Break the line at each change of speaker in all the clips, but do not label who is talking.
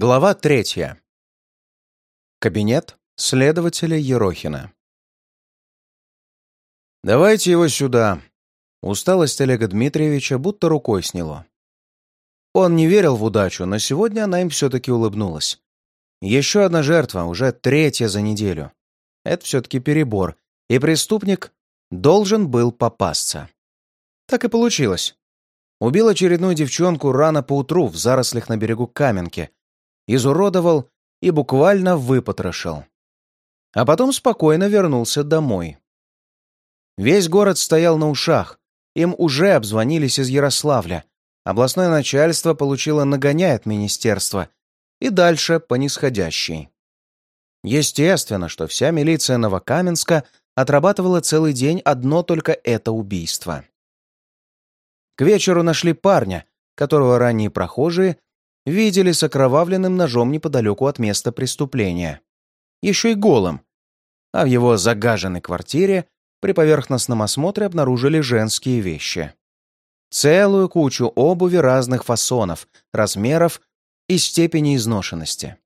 Глава третья. Кабинет следователя Ерохина. «Давайте его сюда». Усталость Олега Дмитриевича будто рукой сняло. Он не верил в удачу, но сегодня она им все-таки улыбнулась. Еще одна жертва, уже третья за неделю. Это все-таки перебор, и преступник должен был попасться. Так и получилось. Убил очередную девчонку рано поутру в зарослях на берегу Каменки, изуродовал и буквально выпотрошил. А потом спокойно вернулся домой. Весь город стоял на ушах, им уже обзвонились из Ярославля, областное начальство получило нагоняй от министерства и дальше по нисходящей. Естественно, что вся милиция Новокаменска отрабатывала целый день одно только это убийство. К вечеру нашли парня, которого ранние прохожие видели с окровавленным ножом неподалеку от места преступления. Еще и голым. А в его загаженной квартире при поверхностном осмотре обнаружили женские вещи. Целую кучу обуви разных фасонов, размеров и степени изношенности.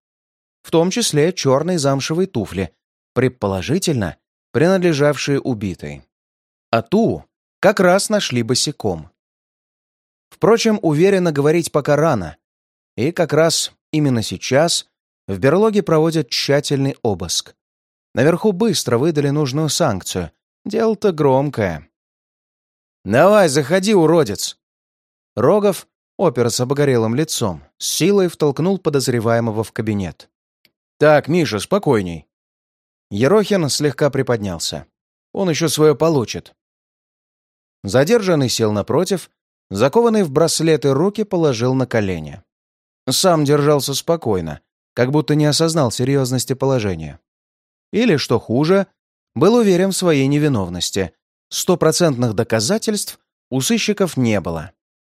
В том числе черные замшевые туфли, предположительно принадлежавшие убитой. А ту как раз нашли босиком. Впрочем, уверенно говорить пока рано. И как раз именно сейчас в берлоге проводят тщательный обыск. Наверху быстро выдали нужную санкцию. Дело-то громкое. «Давай, заходи, уродец!» Рогов, опер с обогорелым лицом, с силой втолкнул подозреваемого в кабинет. «Так, Миша, спокойней». Ерохин слегка приподнялся. Он еще свое получит. Задержанный сел напротив, закованный в браслеты руки положил на колени. Сам держался спокойно, как будто не осознал серьезности положения. Или, что хуже, был уверен в своей невиновности. Стопроцентных доказательств у сыщиков не было.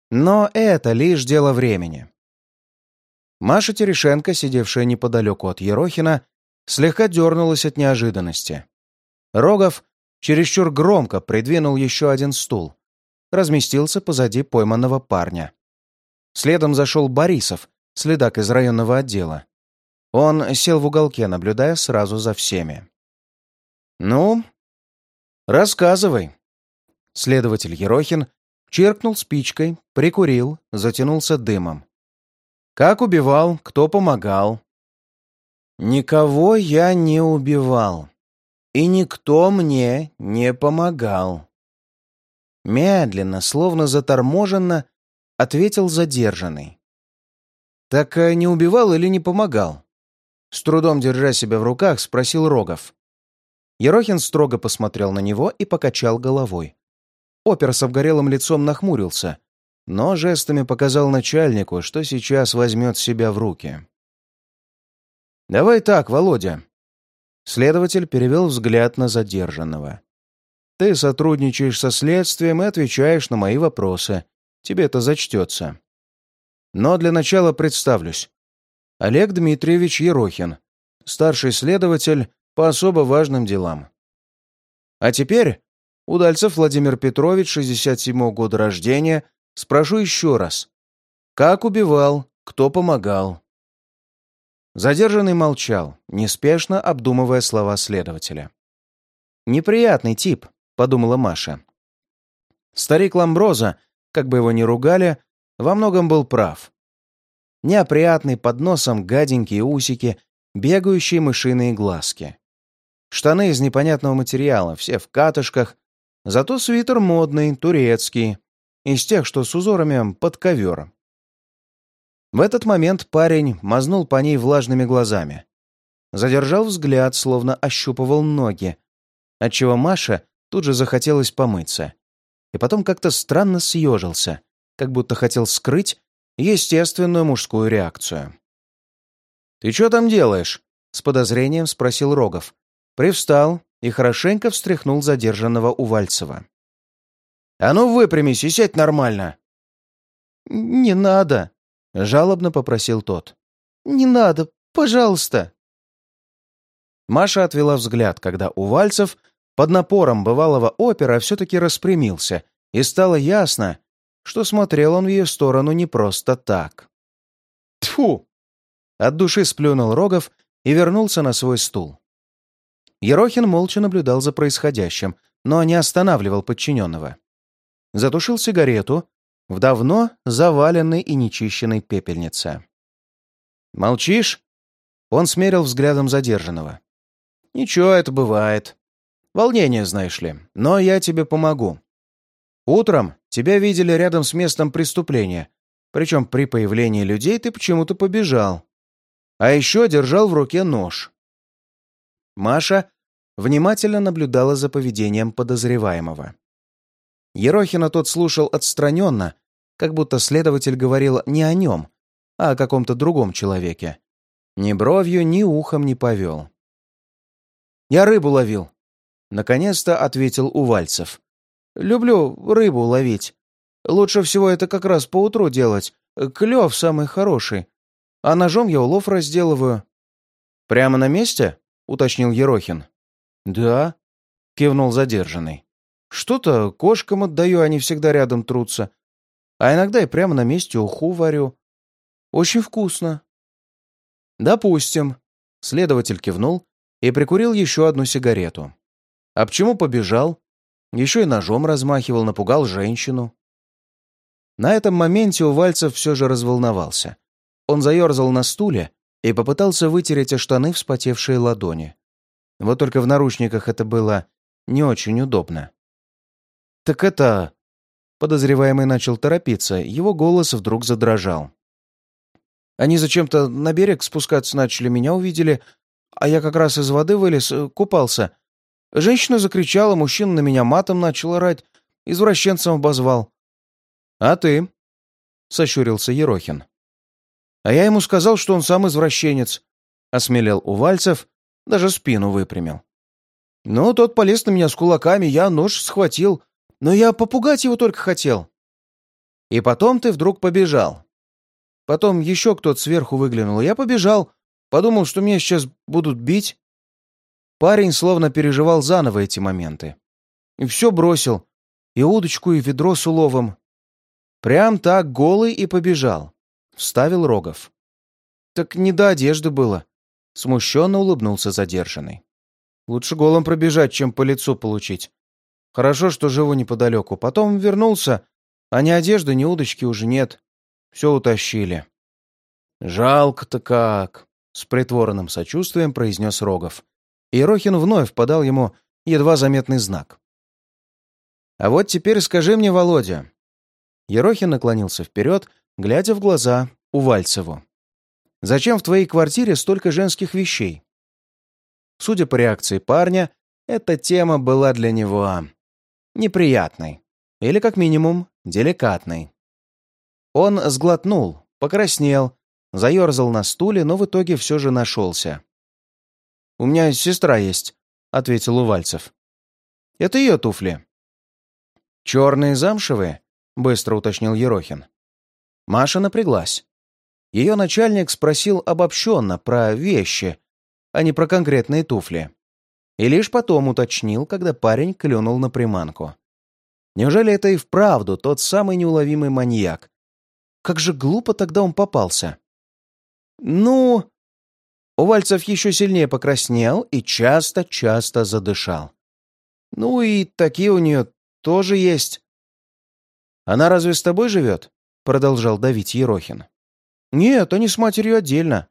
Но это лишь дело времени. Маша Терешенко, сидевшая неподалеку от Ерохина, слегка дернулась от неожиданности. Рогов чересчур громко придвинул еще один стул, разместился позади пойманного парня. Следом зашел Борисов, следак из районного отдела. Он сел в уголке, наблюдая сразу за всеми. «Ну, рассказывай». Следователь Ерохин чиркнул спичкой, прикурил, затянулся дымом. «Как убивал? Кто помогал?» «Никого я не убивал. И никто мне не помогал». Медленно, словно заторможенно, ответил задержанный. «Так э, не убивал или не помогал?» С трудом держа себя в руках, спросил Рогов. Ерохин строго посмотрел на него и покачал головой. Опер с обгорелым лицом нахмурился, но жестами показал начальнику, что сейчас возьмет себя в руки. «Давай так, Володя». Следователь перевел взгляд на задержанного. «Ты сотрудничаешь со следствием и отвечаешь на мои вопросы. Тебе это зачтется. Но для начала представлюсь. Олег Дмитриевич Ерохин, старший следователь по особо важным делам. А теперь, Удальцев Владимир Петрович, 67 года рождения, спрошу еще раз. Как убивал, кто помогал? Задержанный молчал, неспешно обдумывая слова следователя. «Неприятный тип», — подумала Маша. Старик Ламброза, как бы его ни ругали, во многом был прав. Неопрятный, под носом гаденькие усики, бегающие мышиные глазки. Штаны из непонятного материала, все в катышках, зато свитер модный, турецкий, из тех, что с узорами под ковер. В этот момент парень мазнул по ней влажными глазами. Задержал взгляд, словно ощупывал ноги, отчего Маша тут же захотелось помыться. И потом как-то странно съежился, как будто хотел скрыть естественную мужскую реакцию. «Ты что там делаешь?» — с подозрением спросил Рогов. Привстал и хорошенько встряхнул задержанного Увальцева. «А ну выпрямись и сядь нормально!» «Не надо!» — жалобно попросил тот. «Не надо, пожалуйста!» Маша отвела взгляд, когда Увальцев под напором бывалого опера все-таки распрямился, и стало ясно, что смотрел он в ее сторону не просто так. Тфу! От души сплюнул Рогов и вернулся на свой стул. Ерохин молча наблюдал за происходящим, но не останавливал подчиненного. Затушил сигарету в давно заваленной и нечищенной пепельнице. «Молчишь?» Он смерил взглядом задержанного. «Ничего, это бывает. Волнение, знаешь ли. Но я тебе помогу. Утром тебя видели рядом с местом преступления, причем при появлении людей ты почему-то побежал. А еще держал в руке нож. Маша внимательно наблюдала за поведением подозреваемого. Ерохина тот слушал отстраненно, как будто следователь говорил не о нем, а о каком-то другом человеке. Ни бровью, ни ухом не повел. «Я рыбу ловил», — наконец-то ответил Увальцев. «Люблю рыбу ловить. Лучше всего это как раз поутру делать. Клев самый хороший. А ножом я улов разделываю». «Прямо на месте?» — уточнил Ерохин. «Да», — кивнул задержанный. «Что-то кошкам отдаю, они всегда рядом трутся. А иногда и прямо на месте уху варю. Очень вкусно». «Допустим», — следователь кивнул и прикурил еще одну сигарету. «А почему побежал? Еще и ножом размахивал, напугал женщину». На этом моменте Увальцев все же разволновался. Он заерзал на стуле и попытался вытереть о штаны вспотевшие ладони. Вот только в наручниках это было не очень удобно. «Так это...» Подозреваемый начал торопиться, его голос вдруг задрожал. Они зачем-то на берег спускаться начали, меня увидели, а я как раз из воды вылез, э, купался. Женщина закричала, мужчина на меня матом начал орать, извращенцем обозвал. «А ты?» — сощурился Ерохин. «А я ему сказал, что он сам извращенец», — осмелел Увальцев даже спину выпрямил. Ну, тот полез на меня с кулаками, я нож схватил, но я попугать его только хотел. И потом ты вдруг побежал. Потом еще кто-то сверху выглянул, я побежал, подумал, что меня сейчас будут бить. Парень словно переживал заново эти моменты. И все бросил, и удочку, и ведро с уловом. Прям так голый и побежал. Вставил Рогов. Так не до одежды было. Смущенно улыбнулся задержанный. «Лучше голым пробежать, чем по лицу получить. Хорошо, что живу неподалеку. Потом вернулся, а ни одежды, ни удочки уже нет. Все утащили». «Жалко-то как!» — с притворным сочувствием произнес Рогов. И Рохин вновь подал ему едва заметный знак. «А вот теперь скажи мне, Володя». Ерохин наклонился вперед, глядя в глаза Увальцеву. Зачем в твоей квартире столько женских вещей?» Судя по реакции парня, эта тема была для него неприятной. Или, как минимум, деликатной. Он сглотнул, покраснел, заерзал на стуле, но в итоге все же нашелся. «У меня сестра есть», — ответил Увальцев. «Это ее туфли». «Черные замшевые?» — быстро уточнил Ерохин. Маша напряглась. Ее начальник спросил обобщенно про вещи, а не про конкретные туфли. И лишь потом уточнил, когда парень клюнул на приманку. Неужели это и вправду тот самый неуловимый маньяк? Как же глупо тогда он попался. Ну... Увальцев еще сильнее покраснел и часто-часто задышал. Ну и такие у нее тоже есть. «Она разве с тобой живет?» — продолжал давить Ерохин. «Нет, они с матерью отдельно».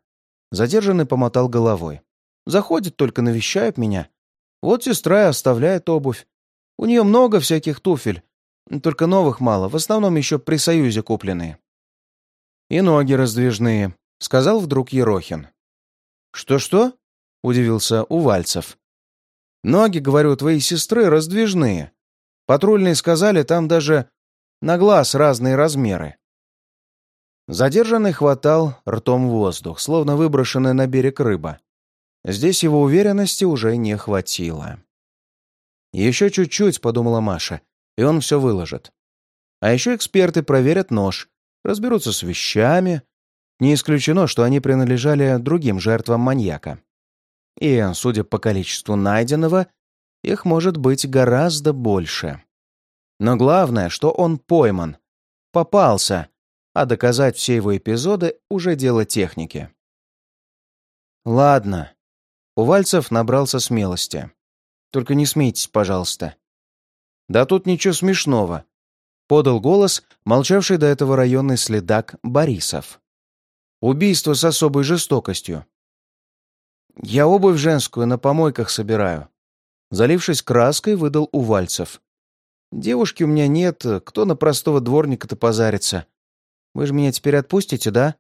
Задержанный помотал головой. «Заходит, только навещает меня. Вот сестра и оставляет обувь. У нее много всяких туфель, только новых мало, в основном еще при Союзе купленные». «И ноги раздвижные», — сказал вдруг Ерохин. «Что-что?» — удивился Увальцев. «Ноги, говорю, твоей сестры раздвижные. Патрульные сказали, там даже на глаз разные размеры. Задержанный хватал ртом воздух, словно выброшенная на берег рыба. Здесь его уверенности уже не хватило. «Еще чуть-чуть», — подумала Маша, — «и он все выложит». А еще эксперты проверят нож, разберутся с вещами. Не исключено, что они принадлежали другим жертвам маньяка. И, судя по количеству найденного, их может быть гораздо больше. Но главное, что он пойман. Попался, а доказать все его эпизоды уже дело техники. «Ладно». Увальцев набрался смелости. «Только не смейтесь, пожалуйста». «Да тут ничего смешного», — подал голос молчавший до этого районный следак Борисов. «Убийство с особой жестокостью». «Я обувь женскую на помойках собираю». Залившись краской, выдал Увальцев. «Девушки у меня нет, кто на простого дворника-то позарится? Вы же меня теперь отпустите, да?»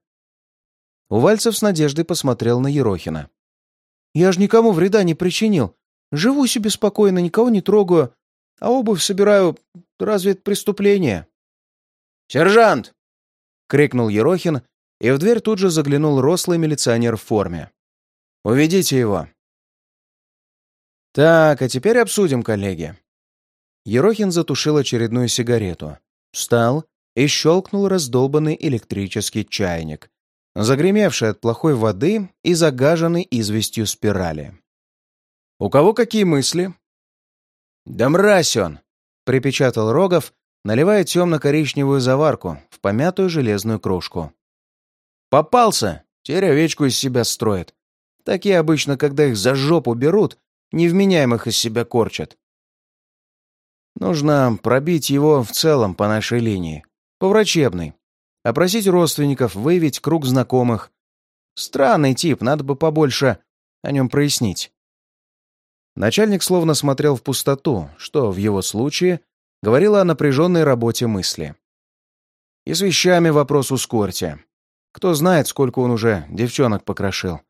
Увальцев с надеждой посмотрел на Ерохина. «Я же никому вреда не причинил. Живу себе спокойно, никого не трогаю. А обувь собираю. Разве это преступление?» «Сержант!» — крикнул Ерохин, и в дверь тут же заглянул рослый милиционер в форме. «Уведите его». «Так, а теперь обсудим, коллеги». Ерохин затушил очередную сигарету, встал и щелкнул раздолбанный электрический чайник, загремевший от плохой воды и загаженный известью спирали. «У кого какие мысли?» «Да мразь он!» — припечатал Рогов, наливая темно-коричневую заварку в помятую железную кружку. «Попался! Теперь овечку из себя строит. Такие обычно, когда их за жопу берут, невменяемых из себя корчат. Нужно пробить его в целом по нашей линии, по врачебной, опросить родственников, выявить круг знакомых. Странный тип, надо бы побольше о нем прояснить. Начальник словно смотрел в пустоту, что в его случае говорило о напряженной работе мысли. И с вещами вопрос ускорьте. Кто знает, сколько он уже девчонок покрошил.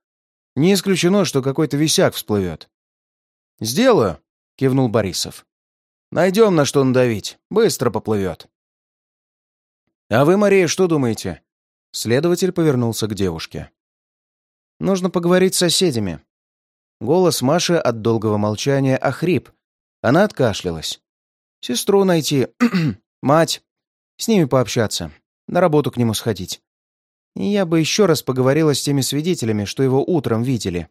Не исключено, что какой-то висяк всплывет. «Сделаю», — кивнул Борисов. «Найдем, на что надавить. Быстро поплывет». «А вы, Мария, что думаете?» Следователь повернулся к девушке. «Нужно поговорить с соседями». Голос Маши от долгого молчания охрип. Она откашлялась. «Сестру найти. Мать. С ними пообщаться. На работу к нему сходить. И я бы еще раз поговорила с теми свидетелями, что его утром видели.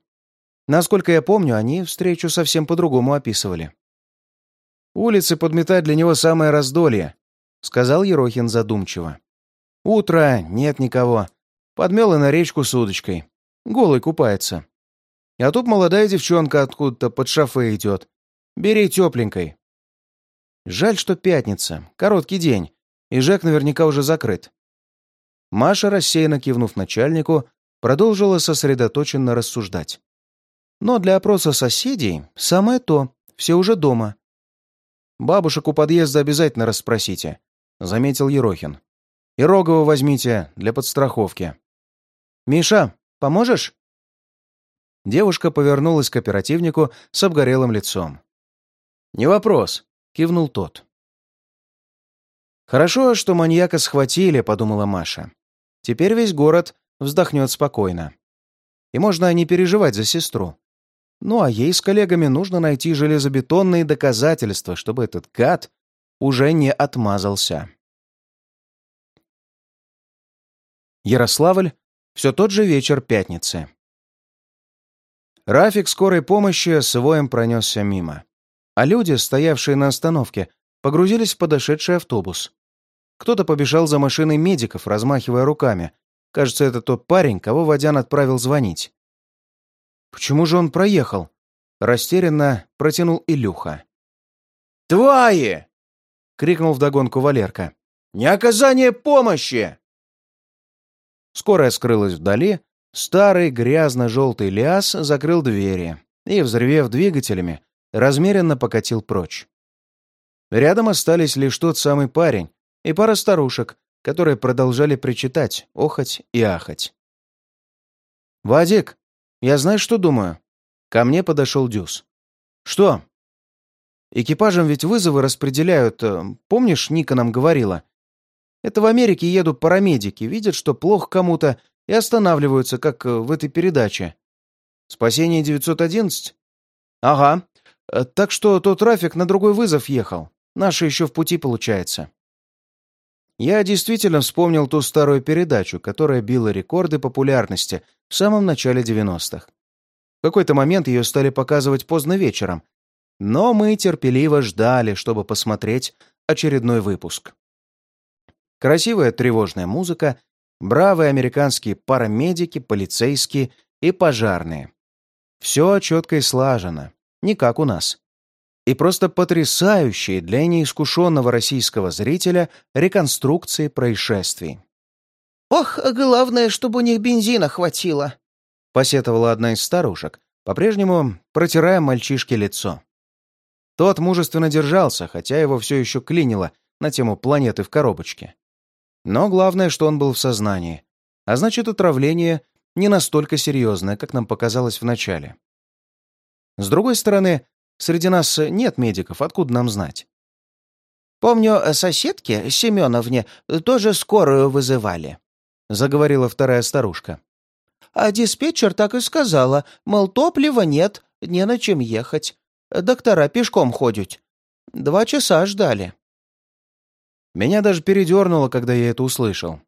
Насколько я помню, они встречу совсем по-другому описывали. Улицы подметать для него самое раздолье, — сказал Ерохин задумчиво. «Утро, нет никого. Подмел и на речку с удочкой. Голый купается. А тут молодая девчонка откуда-то под шофе идет. Бери тепленькой». Жаль, что пятница, короткий день, и Жек наверняка уже закрыт. Маша, рассеянно кивнув начальнику, продолжила сосредоточенно рассуждать. Но для опроса соседей самое то, все уже дома. Бабушек у подъезда обязательно расспросите. — заметил Ерохин. «И Рогова возьмите для подстраховки». «Миша, поможешь?» Девушка повернулась к оперативнику с обгорелым лицом. «Не вопрос», — кивнул тот. «Хорошо, что маньяка схватили», — подумала Маша. «Теперь весь город вздохнет спокойно. И можно не переживать за сестру. Ну а ей с коллегами нужно найти железобетонные доказательства, чтобы этот гад уже не отмазался. Ярославль, все тот же вечер пятницы. Рафик скорой помощи с воем пронесся мимо. А люди, стоявшие на остановке, погрузились в подошедший автобус. Кто-то побежал за машиной медиков, размахивая руками. Кажется, это тот парень, кого Водян отправил звонить. «Почему же он проехал?» Растерянно протянул Илюха.
«Твои!»
крикнул вдогонку Валерка.
«Не оказание помощи!»
Скорая скрылась вдали, старый грязно-желтый лиас закрыл двери и, взрывев двигателями, размеренно покатил прочь. Рядом остались лишь тот самый парень и пара старушек, которые продолжали причитать, охать и ахать. «Вадик, я знаешь, что думаю?» Ко мне подошел Дюс. «Что?» Экипажам ведь вызовы распределяют. Э, помнишь, Ника нам говорила? Это в Америке едут парамедики, видят, что плохо кому-то, и останавливаются, как э, в этой передаче. Спасение 911? Ага. Э, так что тот трафик на другой вызов ехал. Наши еще в пути, получается. Я действительно вспомнил ту старую передачу, которая била рекорды популярности в самом начале 90-х. В какой-то момент ее стали показывать поздно вечером, но мы терпеливо ждали, чтобы посмотреть очередной выпуск. Красивая тревожная музыка, бравые американские парамедики, полицейские и пожарные. Все четко и слажено, не как у нас. И просто потрясающие для неискушенного российского зрителя реконструкции происшествий.
«Ох, главное, чтобы у них бензина хватило», —
посетовала одна из старушек, по-прежнему протирая мальчишке лицо. Тот мужественно держался, хотя его все еще клинило на тему планеты в коробочке. Но главное, что он был в сознании, а значит, отравление не настолько серьезное, как нам показалось вначале. С другой стороны, среди нас нет медиков, откуда нам знать?
«Помню, соседке, Семеновне, тоже скорую вызывали», — заговорила вторая старушка. «А диспетчер так и сказала, мол, топлива нет, не на чем ехать. Доктора пешком ходят. Два часа ждали».
Меня даже передернуло, когда я это услышал.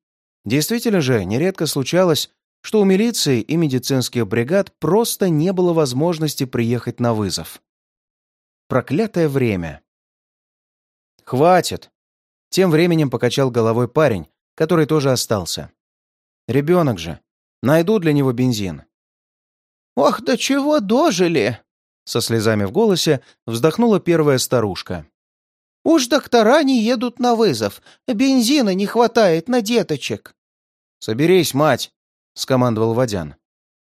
Действительно же, нередко случалось, что у милиции и медицинских бригад просто не было возможности приехать на вызов. Проклятое время. «Хватит!» Тем временем покачал головой парень, который тоже остался. «Ребенок же. Найду для него бензин».
«Ох, до чего дожили!»
Со слезами в голосе вздохнула первая старушка.
Уж доктора не едут на вызов. Бензина не хватает на деточек.
«Соберись, мать!» — скомандовал Водян.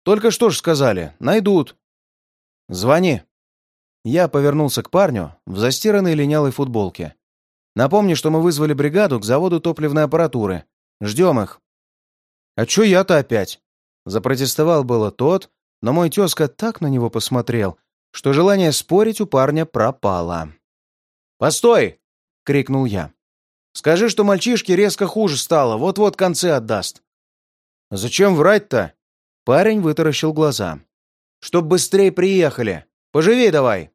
«Только что ж сказали, найдут». «Звони». Я повернулся к парню в застиранной линялой футболке. «Напомни, что мы вызвали бригаду к заводу топливной аппаратуры. Ждем их». «А чё я-то опять?» Запротестовал было тот, но мой тезка так на него посмотрел, что желание спорить у парня пропало. «Постой!» — крикнул я. «Скажи, что мальчишке резко хуже стало, вот-вот концы отдаст». «Зачем врать-то?» Парень вытаращил глаза. «Чтоб быстрее приехали. Поживей давай!»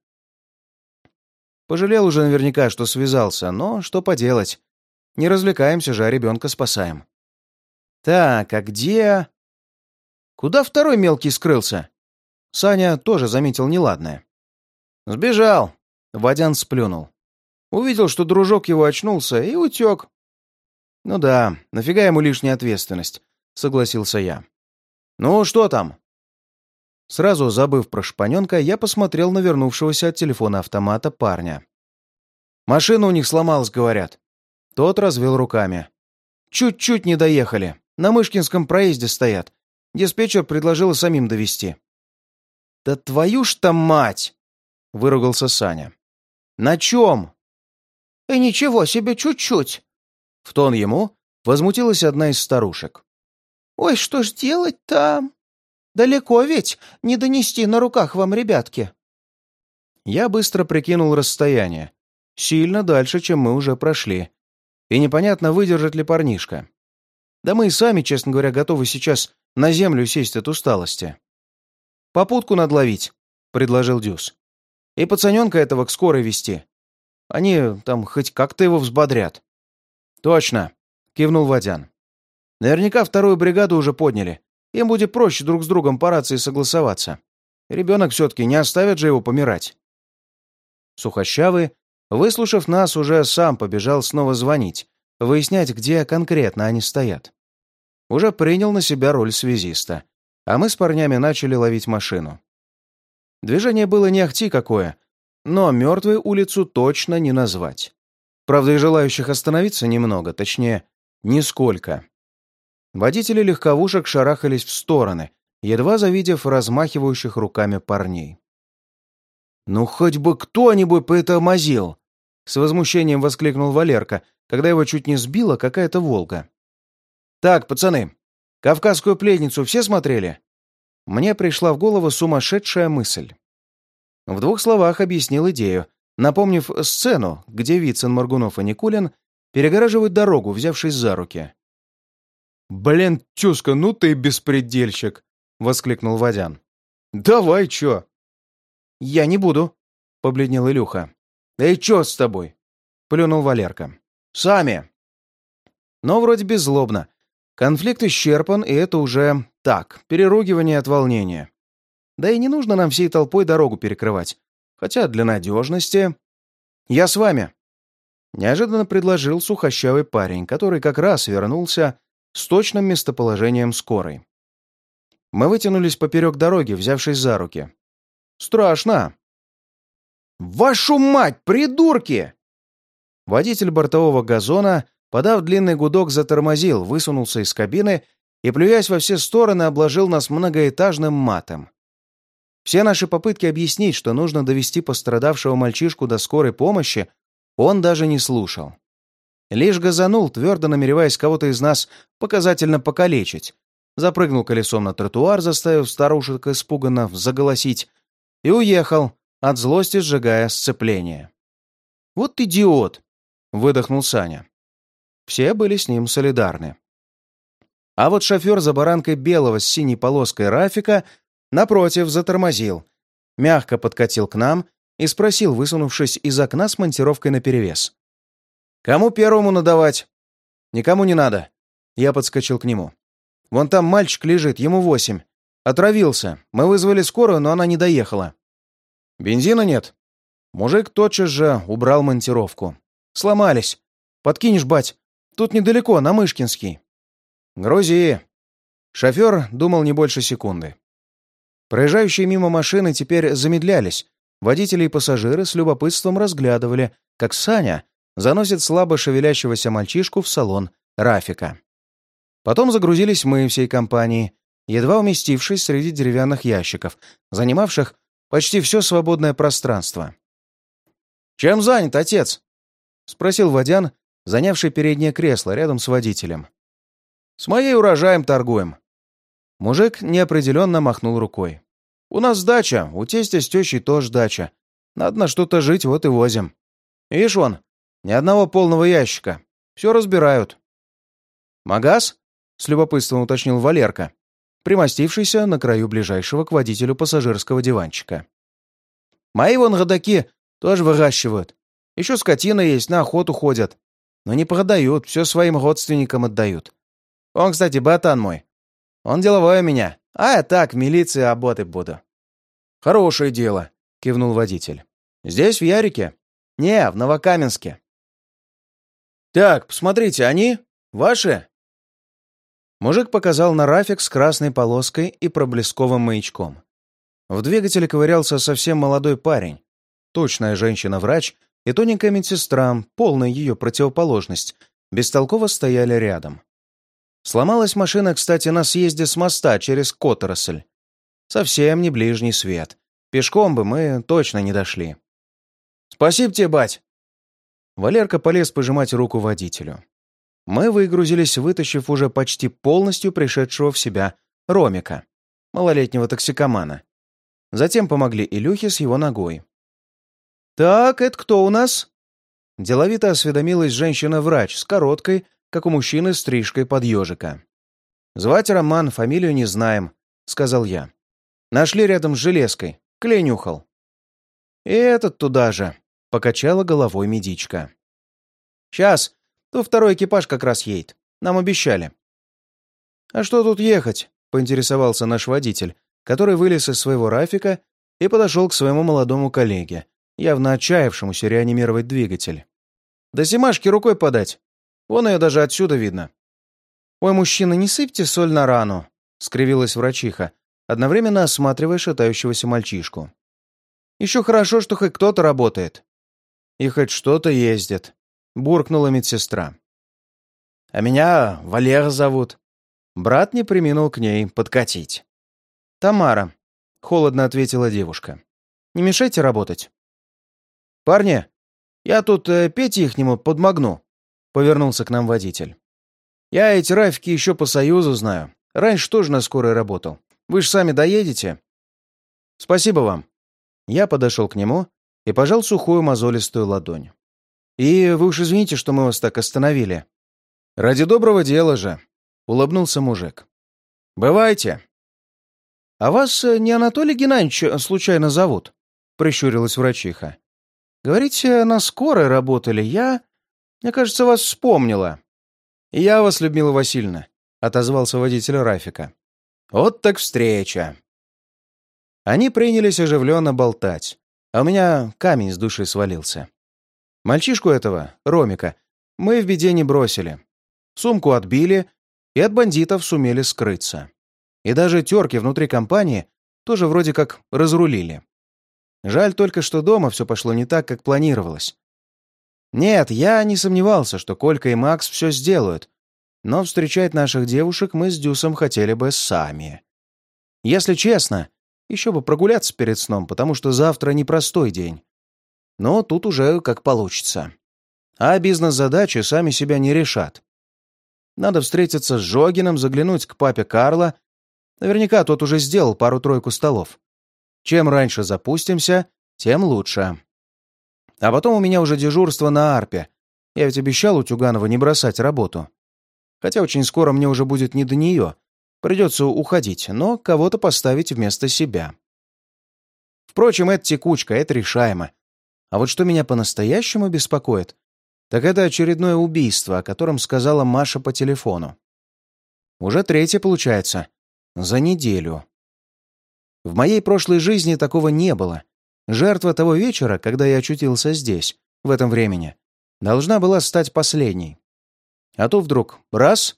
Пожалел уже наверняка, что связался, но что поделать. Не развлекаемся же, а ребенка спасаем. Так, а где... Куда второй мелкий скрылся? Саня тоже заметил неладное. Сбежал. Водян сплюнул. Увидел, что дружок его очнулся, и утек. «Ну да, нафига ему лишняя ответственность?» — согласился я. «Ну, что там?» Сразу забыв про шпаненка, я посмотрел на вернувшегося от телефона автомата парня. «Машина у них сломалась, говорят». Тот развел руками. «Чуть-чуть не доехали. На Мышкинском проезде стоят. Диспетчер предложил самим довести. «Да твою ж там мать!» — выругался Саня. «На чем?»
«И ничего себе, чуть-чуть!»
В тон ему возмутилась одна из старушек.
«Ой, что ж делать-то? Далеко ведь не донести на руках вам, ребятки!»
Я быстро прикинул расстояние. Сильно дальше, чем мы уже прошли. И непонятно, выдержит ли парнишка. Да мы и сами, честно говоря, готовы сейчас на землю сесть от усталости. «Попутку надловить», — предложил Дюс. «И пацаненка этого к скорой вести. Они там хоть как-то его взбодрят». «Точно», — кивнул Водян. «Наверняка вторую бригаду уже подняли. Им будет проще друг с другом по рации согласоваться. Ребенок все-таки не оставит же его помирать». Сухощавый, выслушав нас, уже сам побежал снова звонить, выяснять, где конкретно они стоят. Уже принял на себя роль связиста, а мы с парнями начали ловить машину. Движение было не ахти какое, но мертвой улицу точно не назвать. Правда, и желающих остановиться немного, точнее, нисколько. Водители легковушек шарахались в стороны, едва завидев размахивающих руками парней. «Ну, хоть бы кто-нибудь поэтомозил!» — с возмущением воскликнул Валерка, когда его чуть не сбила какая-то «Волга». «Так, пацаны, «Кавказскую пленницу» все смотрели?» Мне пришла в голову сумасшедшая мысль. В двух словах объяснил идею, напомнив сцену, где Вицин, Моргунов и Никулин перегораживают дорогу, взявшись за руки. «Блин, тюзка, ну ты беспредельщик!» — воскликнул Водян. «Давай, чё?» «Я не буду», — побледнел Илюха. «Эй, чё с тобой?» — плюнул Валерка. «Сами!» Но вроде беззлобно. Конфликт исчерпан, и это уже так, переругивание от волнения. Да и не нужно нам всей толпой дорогу перекрывать. Хотя для надежности... «Я с вами!» Неожиданно предложил сухощавый парень, который как раз вернулся с точным местоположением скорой. Мы вытянулись поперек дороги, взявшись за руки. Страшно.
«Вашу мать, придурки!»
Водитель бортового газона, подав длинный гудок, затормозил, высунулся из кабины и, плюясь во все стороны, обложил нас многоэтажным матом. Все наши попытки объяснить, что нужно довести пострадавшего мальчишку до скорой помощи, он даже не слушал. Лишь газанул, твердо намереваясь кого-то из нас показательно покалечить. Запрыгнул колесом на тротуар, заставив старушек испуганно заголосить, и уехал, от злости сжигая сцепление. «Вот идиот!» — выдохнул Саня. Все были с ним солидарны. А вот шофер за баранкой белого с синей полоской Рафика, напротив, затормозил, мягко подкатил к нам и спросил, высунувшись из окна с монтировкой наперевес. «Кому первому надавать?» «Никому не надо». Я подскочил к нему. «Вон там мальчик лежит, ему восемь. Отравился. Мы вызвали скорую, но она не доехала». «Бензина нет?» Мужик тотчас же убрал монтировку. «Сломались. Подкинешь, бать. Тут недалеко, на Мышкинский». «Грузи». Шофер думал не больше секунды. Проезжающие мимо машины теперь замедлялись. Водители и пассажиры с любопытством разглядывали, как Саня заносит слабо шевелящегося мальчишку в салон Рафика. Потом загрузились мы всей компанией, едва уместившись среди деревянных ящиков, занимавших почти все свободное пространство. «Чем занят, отец?» — спросил Водян, занявший переднее кресло рядом с водителем. «С моей урожаем торгуем». Мужик неопределенно махнул рукой. «У нас дача, у тестя с тещей тоже дача. Надо на что-то жить, вот и возим. Ишь вон, ни одного полного ящика. Все разбирают. «Магаз?» — с любопытством уточнил Валерка, примостившийся на краю ближайшего к водителю пассажирского диванчика. «Мои вон родаки тоже выращивают. Еще скотина есть, на охоту ходят. Но не продают, все своим родственникам отдают. Он, кстати, батан мой. Он деловой у меня. А я так, в милиции работать буду». «Хорошее дело», — кивнул водитель. «Здесь, в Ярике?» «Не, в Новокаменске». «Так, посмотрите, они? Ваши?» Мужик показал на рафик с красной полоской и проблесковым маячком. В двигателе ковырялся совсем молодой парень. Точная женщина-врач и тоненькая медсестра, полная ее противоположность, бестолково стояли рядом. Сломалась машина, кстати, на съезде с моста через Которосль. Совсем не ближний свет. Пешком бы мы точно не дошли. «Спасибо тебе, бать!» Валерка полез пожимать руку водителю. Мы выгрузились, вытащив уже почти полностью пришедшего в себя Ромика, малолетнего токсикомана. Затем помогли Илюхе с его ногой. «Так, это кто у нас?» Деловито осведомилась женщина-врач с короткой, как у мужчины, стрижкой под ежика. «Звать Роман, фамилию не знаем», — сказал я. «Нашли рядом с железкой. Клей нюхал». «И этот туда же», — покачала головой медичка. «Сейчас. Тут второй экипаж как раз едет. Нам обещали». «А что тут ехать?» — поинтересовался наш водитель, который вылез из своего рафика и подошел к своему молодому коллеге, явно отчаявшемуся реанимировать двигатель. «До Симашки рукой подать. Вон ее даже отсюда видно». «Ой, мужчина, не сыпьте соль на рану», — скривилась врачиха, одновременно осматривая шатающегося мальчишку. «Еще хорошо, что хоть кто-то работает. И хоть что-то ездит», — буркнула медсестра. «А меня Валера зовут». Брат не приминул к ней подкатить. «Тамара», — холодно ответила девушка. «Не мешайте работать». «Парни, я тут э, Пете ихнему подмогну», — повернулся к нам водитель. «Я эти рафики еще по Союзу знаю. Раньше тоже на скорой работал. Вы же сами доедете?» «Спасибо вам». Я подошел к нему и пожал сухую мозолистую ладонь. «И вы уж извините, что мы вас так остановили». «Ради доброго дела же», — улыбнулся мужик. «Бывайте». «А вас э, не Анатолий Геннадьевич э, случайно зовут?» — прищурилась врачиха. «Говорите, на скорой работали. Я, мне кажется, вас вспомнила». «И я вас, Людмила Васильевна», — отозвался водитель Рафика. «Вот так встреча». Они принялись оживленно болтать а у меня камень с души свалился. Мальчишку этого, Ромика, мы в беде не бросили. Сумку отбили и от бандитов сумели скрыться. И даже терки внутри компании тоже вроде как разрулили. Жаль только, что дома все пошло не так, как планировалось. Нет, я не сомневался, что Колька и Макс все сделают, но встречать наших девушек мы с Дюсом хотели бы сами. Если честно, еще бы прогуляться перед сном, потому что завтра непростой день. Но тут уже как получится. А бизнес-задачи сами себя не решат. Надо встретиться с Жогином, заглянуть к папе Карла. Наверняка тот уже сделал пару-тройку столов. Чем раньше запустимся, тем лучше. А потом у меня уже дежурство на арпе. Я ведь обещал у Тюганова не бросать работу. Хотя очень скоро мне уже будет не до нее. Придется уходить, но кого-то поставить вместо себя. Впрочем, это текучка, это решаемо. А вот что меня по-настоящему беспокоит, так это очередное убийство, о котором сказала Маша по телефону. Уже третье получается. За неделю. В моей прошлой жизни такого не было. Жертва того вечера, когда я очутился здесь, в этом времени, должна была стать последней. А то вдруг раз —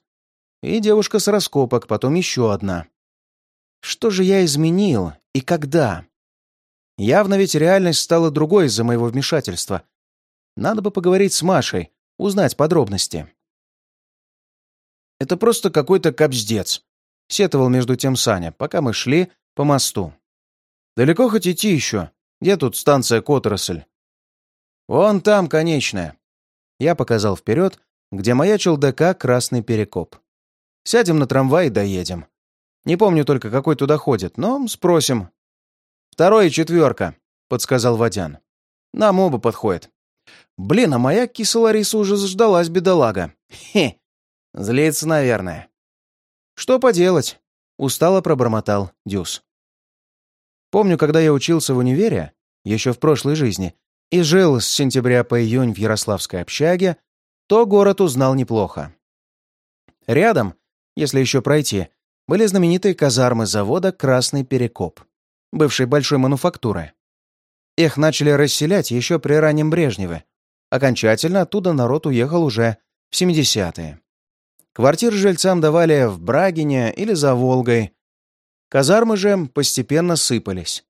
и девушка с раскопок, потом еще одна. Что же я изменил и когда? Явно ведь реальность стала другой из-за моего вмешательства. Надо бы поговорить с Машей, узнать подробности. «Это просто какой-то кобздец», — сетовал между тем Саня, пока мы шли по мосту. «Далеко хоть идти еще? Где тут станция Которосль?» «Вон там, конечная». Я показал вперед, где маячил ДК «Красный Перекоп». «Сядем на трамвай и доедем. Не помню только, какой туда ходит, но спросим». «Второй и четверка», — подсказал Водян. «Нам оба подходят». «Блин, а моя киса Лариса уже заждалась, бедолага». «Хе, злится, наверное». «Что поделать?» — устало пробормотал Дюс. Помню, когда я учился в универе, еще в прошлой жизни, и жил с сентября по июнь в Ярославской общаге, то город узнал неплохо. Рядом, если еще пройти, были знаменитые казармы завода «Красный Перекоп», бывшей большой мануфактуры. Их начали расселять еще при раннем Брежневе. Окончательно оттуда народ уехал уже в 70-е. Квартиры жильцам давали в Брагине или за Волгой, Казармы же постепенно сыпались.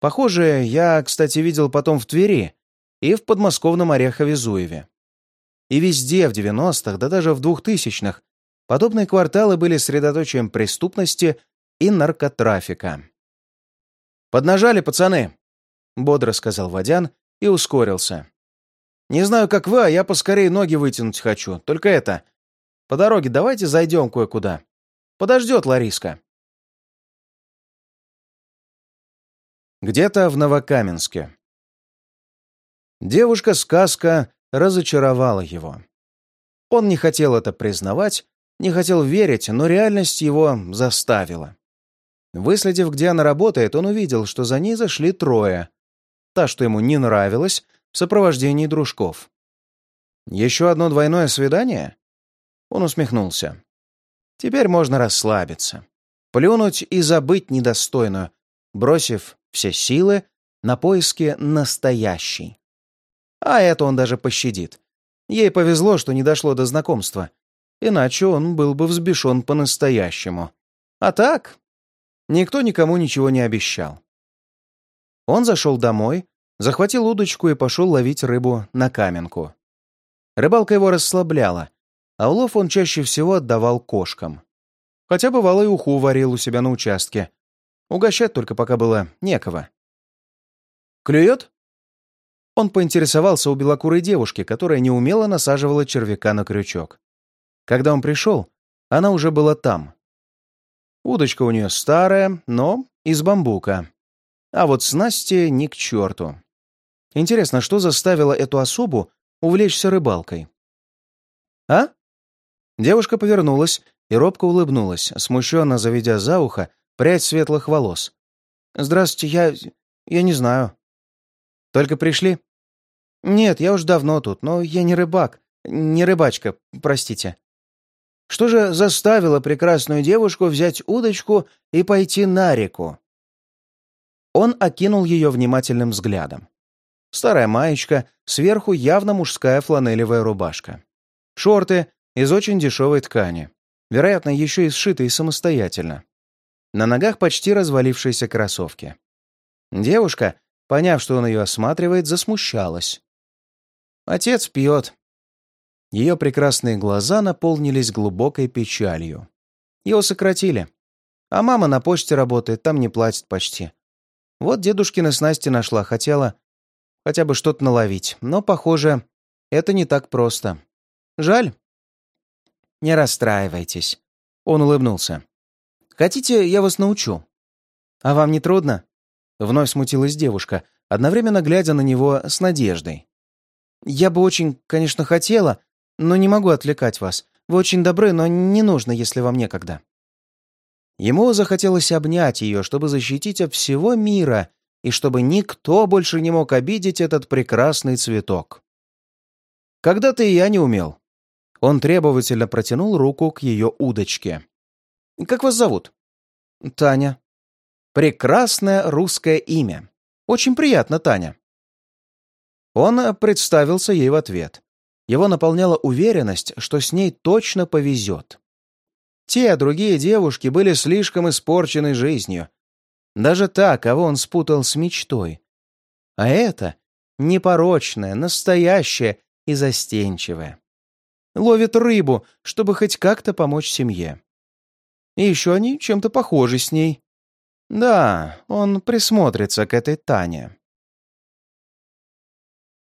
Похоже, я, кстати, видел потом в Твери и в подмосковном Орехове-Зуеве. И везде в 90-х, да даже в 2000-х, подобные кварталы были средоточием преступности и наркотрафика. «Поднажали, пацаны!» — бодро сказал Водян и ускорился. «Не знаю, как вы, а я поскорее ноги вытянуть хочу. Только это... По дороге давайте зайдем кое-куда. Подождет Лариска». Где-то в Новокаменске. Девушка-сказка разочаровала его. Он не хотел это признавать, не хотел верить, но реальность его заставила. Выследив, где она работает, он увидел, что за ней зашли трое. Та, что ему не нравилась, в сопровождении дружков. «Еще одно двойное свидание?» Он усмехнулся. «Теперь можно расслабиться. Плюнуть и забыть недостойную, бросив все силы на поиски настоящей. А это он даже пощадит. Ей повезло, что не дошло до знакомства. Иначе он был бы взбешен по-настоящему. А так, никто никому ничего не обещал. Он зашел домой, захватил удочку и пошел ловить рыбу на каменку. Рыбалка его расслабляла, а улов он чаще всего отдавал кошкам. Хотя бывало и уху варил у себя на участке, Угощать только пока было некого. «Клюет?» Он поинтересовался у белокурой девушки, которая неумело насаживала червяка на крючок. Когда он пришел, она уже была там. Удочка у нее старая, но из бамбука. А вот снасти ни к черту. Интересно, что заставило эту особу увлечься рыбалкой? «А?» Девушка повернулась и робко улыбнулась, смущенно заведя за ухо прядь светлых волос. «Здравствуйте, я... я не знаю». «Только пришли?» «Нет, я уж давно тут, но я не рыбак, не рыбачка, простите». «Что же заставило прекрасную девушку взять удочку и пойти на реку?» Он окинул ее внимательным взглядом. Старая маечка, сверху явно мужская фланелевая рубашка. Шорты из очень дешевой ткани, вероятно, еще и сшитые самостоятельно. На ногах почти развалившиеся кроссовки. Девушка, поняв, что он ее осматривает, засмущалась. Отец пьет. Ее прекрасные глаза наполнились глубокой печалью. Его сократили. А мама на почте работает, там не платит почти. Вот дедушкина снасти нашла, хотела хотя бы что-то наловить. Но, похоже, это не так просто. Жаль. Не расстраивайтесь. Он улыбнулся. Хотите, я вас научу? А вам не трудно? Вновь смутилась девушка, одновременно глядя на него с надеждой. «Я бы очень, конечно, хотела, но не могу отвлекать вас. Вы очень добры, но не нужно, если вам некогда». Ему захотелось обнять ее, чтобы защитить от всего мира и чтобы никто больше не мог обидеть этот прекрасный цветок. Когда-то и я не умел. Он требовательно протянул руку к ее удочке. «Как вас зовут?» «Таня». «Прекрасное русское имя. Очень приятно, Таня». Он представился ей в ответ. Его наполняла уверенность, что с ней точно повезет. Те другие девушки были слишком испорчены жизнью. Даже та, кого он спутал с мечтой. А это непорочная, настоящая и застенчивая. Ловит рыбу, чтобы хоть как-то помочь семье. И еще они чем-то похожи с ней. Да, он присмотрится к этой Тане.